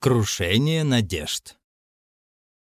Крушение надежд.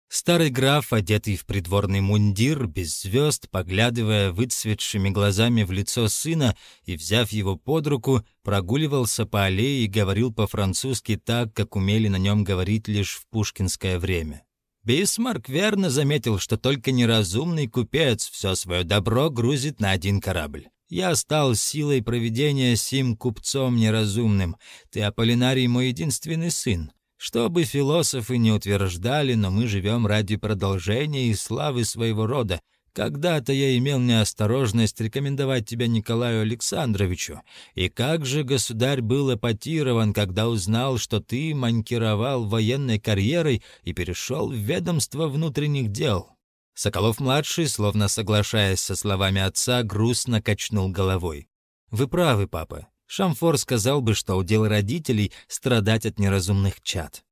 Старый граф, одетый в придворный мундир, без звезд, поглядывая выцветшими глазами в лицо сына и, взяв его под руку, прогуливался по аллее и говорил по-французски так, как умели на нем говорить лишь в пушкинское время. Бисмарк верно заметил, что только неразумный купец все свое добро грузит на один корабль. Я стал силой проведения сим купцом неразумным. Ты, Аполлинарий, мой единственный сын. Что бы философы не утверждали, но мы живем ради продолжения и славы своего рода. Когда-то я имел неосторожность рекомендовать тебя Николаю Александровичу. И как же государь был эпатирован, когда узнал, что ты манкировал военной карьерой и перешел в ведомство внутренних дел?» Соколов-младший, словно соглашаясь со словами отца, грустно качнул головой. «Вы правы, папа. Шамфор сказал бы, что удел родителей страдать от неразумных чад.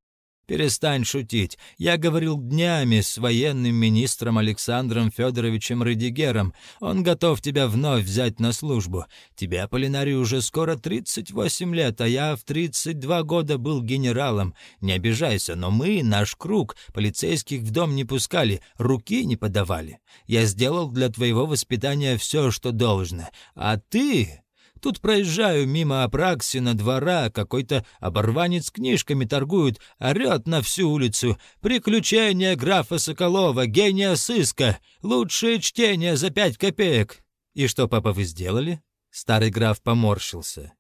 «Перестань шутить. Я говорил днями с военным министром Александром Федоровичем Рыдигером. Он готов тебя вновь взять на службу. Тебе, Полинарий, уже скоро 38 лет, а я в 32 года был генералом. Не обижайся, но мы, наш круг, полицейских в дом не пускали, руки не подавали. Я сделал для твоего воспитания все, что должно. А ты...» Тут проезжаю мимо Апраксина двора, какой-то оборванец книжками торгует, орет на всю улицу. «Приключения графа Соколова, гения сыска! Лучшее чтение за пять копеек!» «И что, папа, вы сделали?» Старый граф поморщился.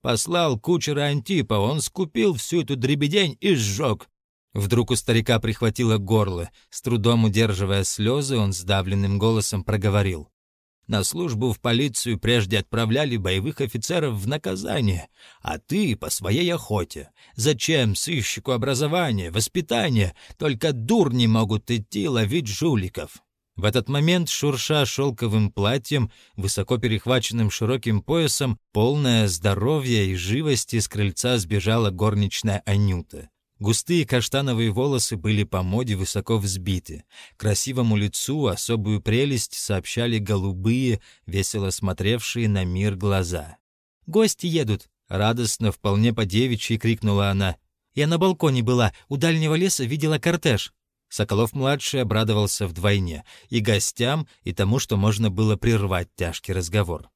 Послал кучера Антипа, он скупил всю эту дребедень и сжег. Вдруг у старика прихватило горло. С трудом удерживая слезы, он сдавленным голосом проговорил. На службу в полицию прежде отправляли боевых офицеров в наказание, а ты по своей охоте. Зачем сыщику образование, воспитание? Только дурни могут идти ловить жуликов». В этот момент, шурша шелковым платьем, высоко перехваченным широким поясом, полное здоровья и живости с крыльца сбежала горничная Анюта. Густые каштановые волосы были по моде высоко взбиты. Красивому лицу особую прелесть сообщали голубые, весело смотревшие на мир глаза. «Гости едут!» — радостно, вполне по-девичьи крикнула она. «Я на балконе была, у дальнего леса видела кортеж». Соколов-младший обрадовался вдвойне — и гостям, и тому, что можно было прервать тяжкий разговор.